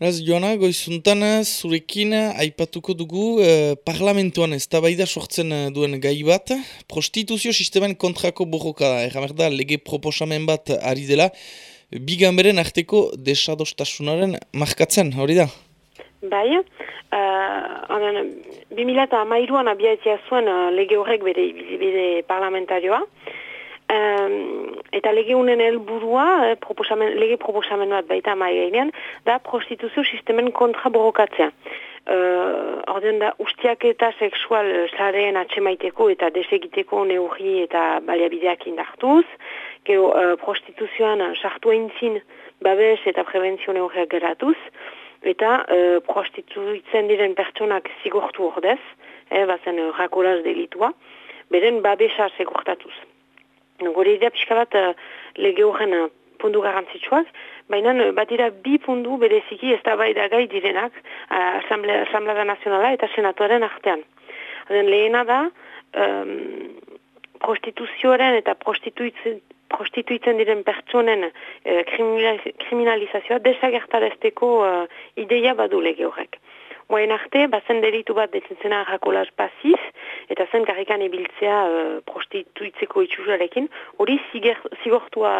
Raz, Joana, goizuntan zurekin aipatuko dugu eh, parlamentuan ez da sortzen eh, duen gai bat. Prostituzio sistemen kontrako borroka da. Erramer da, lege proposamen bat ari dela. Bigan beren arteko desadostasunaren markatzen, hori da? Bai, uh, 2008an abiatzea zuen uh, lege horrek bere, bere parlamentarioa. Um, eta lege unen helburua, eh, proposamen, lege proposamen bat baita mai gainean, da prostituzio sistemen kontra borrokatzea. Uh, Orden da, ustiak eta seksual zareen atxemaiteko eta desegiteko neurri eta baliabideak indartuz, gero uh, prostituzioan sartu eintzin babes eta prebentzio neurriak geratuz, eta uh, prostituitzen diren pertsonak zigortu ordez, eh, bazen uh, rakolaz delitua, beren babesa segurtatuz. Gure idea pixka bat uh, lege horren uh, pundu garantzitsuak, baina uh, bat dira bi pundu bereziki ez da bai gai direnak uh, Asamblea Nazionala eta Senatuaren artean. Haden lehena da, um, prostituzioaren eta prostituitzen, prostituitzen diren pertsonen uh, kriminalizazioa desagertarezteko uh, ideia badu lege horrek. Moain arte, bazen delitu bat detzen rakolaz pasiz, eta zen karrikan ibiltzea uh, prostituitzeko itxusarekin, hori zigortua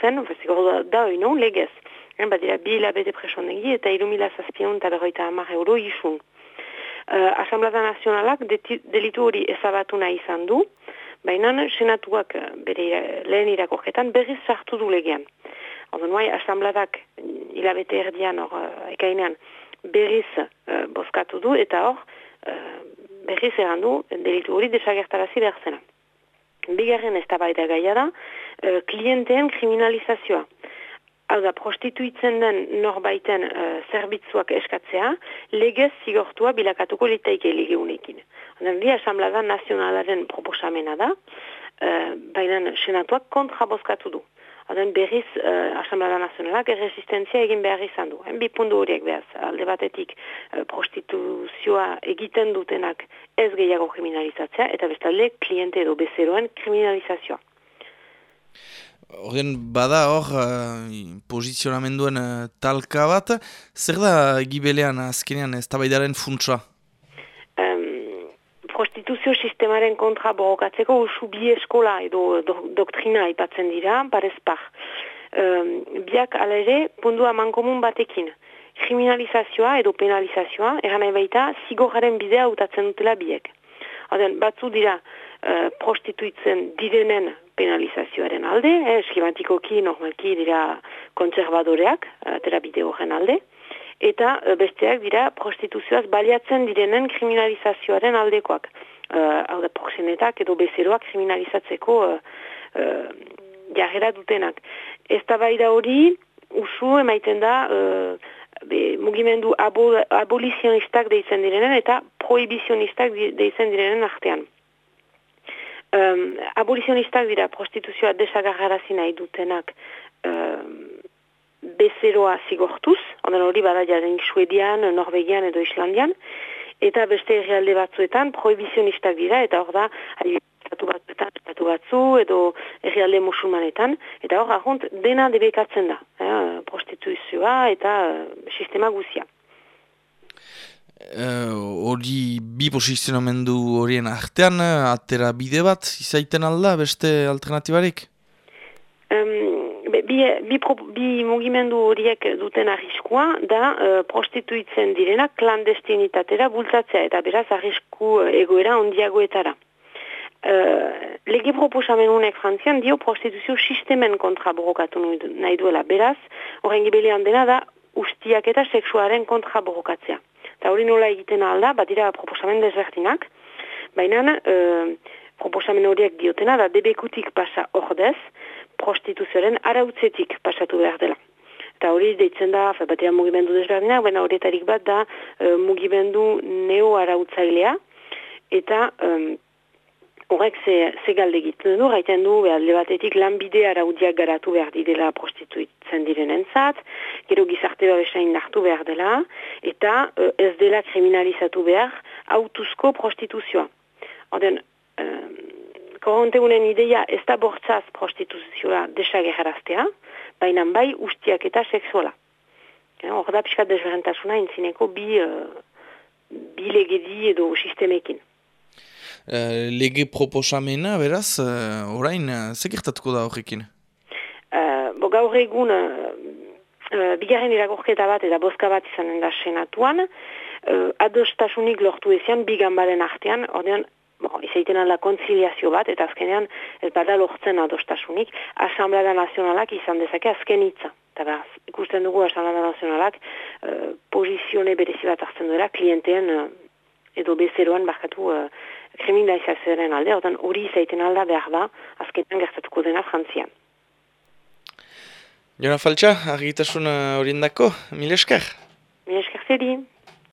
zen, zigortua da hori non, legez. Eh, badira, bi hilabete presonegi eta irumila zazpion eta berroita hamar euro isun. Uh, Asamblada Nazionalak delitu hori ezabatu nahi izan du, baina senatuak bere lehen irakorketan berriz sartu du legean. Odo nuai, Asambladak hilabete erdian, or, uh, ekainean, berriz uh, bozkatu du eta hor uh, berriz egan du delitu hori desagertarazi behar zena. Bigarren ez da gaia da, uh, klienteen kriminalizazioa. Hau da, prostituitzen den norbaiten uh, zerbitzuak eskatzea, legez zigortua bilakatuko litaike lege unekin. Oden, di asamblada nazionalaren proposamena da, uh, baina senatuak kontra bozkatu du. Aden berriz uh, Asamblada Nazionalak erresistenzia egin behar izan du. En bi pundu horiek behaz, alde batetik uh, prostituzioa egiten dutenak ez gehiago kriminalizatzea, eta bestalde kliente edo bezeroen kriminalizazioa. Horren bada hor, uh, pozizionamenduen uh, talka bat, zer da gibelean azkenean ez tabaidaren funtsa? Prostituzio sistemaren kontra borrokatzeko usu bi eskola edo do, doktrina aipatzen dira, parez par. Um, biak ala ere, pundua mankomun batekin. Kriminalizazioa edo penalizazioa, eran baita, zigoraren bidea utatzen dutela biek. Oden, batzu dira uh, prostituitzen direnen penalizazioaren alde, eh, eskimatikoki normalki dira konservadoreak, uh, tera bide horren alde eta e, besteak dira prostituzioaz baliatzen direnen kriminalizazioaren aldekoak. Uh, hau da, proxenetak edo bezeroak kriminalizatzeko uh, uh, jarrera dutenak. Ez da hori, usu emaiten da uh, be, mugimendu abol, abolizionistak deitzen direnen eta prohibizionistak deitzen direnen artean. Um, abolizionistak dira prostituzioa desagarrarazi nahi dutenak bezeroa zigortuz, onden hori bada jaren Suedian, Norvegian edo Islandian, eta beste herrialde batzuetan prohibizionistak dira, eta hor da, estatu batzuetan, estatu batzu, edo herrialde musulmanetan, eta hor ahont dena debekatzen da, eh, prostituzioa eta uh, sistema guzia. Eh, hori uh, bi posizionamendu horien artean, atera bide bat, izaiten alda, beste alternatibarik? Bi, bi, bi mugimendu horiek duten arriskua da uh, prostituitzen direna klandestinitatera bultzatzea eta beraz arrisku uh, egoera ondiagoetara. Uh, lege proposamen honek frantzian dio prostituzio sistemen kontra borokatu nahi duela. Beraz, horren gibelian dena da ustiak eta seksuaren kontra borokatzea. Eta hori nola egiten alda, bat dira proposamen desbertinak, baina uh, proposamen horiek diotena da debekutik pasa ordez, prostituzioaren arautzetik pasatu behar dela. Eta hori deitzen da, batea mugimendu desberdinak, baina horietarik bat da uh, mugimendu neo-arautzailea, eta um, horrek ze, ze galde egiten du, gaiten du, behar batetik lanbide araudiak garatu behar didela prostituitzen diren entzat, gero gizarte babesain nartu behar dela, eta uh, ez dela kriminalizatu behar autuzko prostituzioa. Oden, korrontegunen ideia ez da bortzaz prostituzioa desagerraztea, baina bai ustiak eta seksuala. Hor da pixkat desberentasuna intzineko bi, uh, bi legedi edo sistemekin. Uh, lege proposamena, beraz, uh, orain, uh, zekertatuko da horrekin? Uh, bo gaur egun, uh, bigarren irakorketa bat eta bozka bat izanen da senatuan, uh, adostasunik lortu ezean, bigan baren artean, ordean, Bon, izaiten alda konziliazio bat, eta azkenean ez bada lortzen adostasunik, Asamblea Nazionalak izan dezake azken hitza. Eta beraz, ikusten dugu Asamblea Nazionalak uh, pozizione berezi bat hartzen duela, klienteen uh, edo bezeroan barkatu uh, kriminalizazioaren alde, otan hori izaiten alda behar da, azkenean gertatuko dena frantzian. Jona Faltxa, argitasun horien dako, mil esker? Mil esker zedi.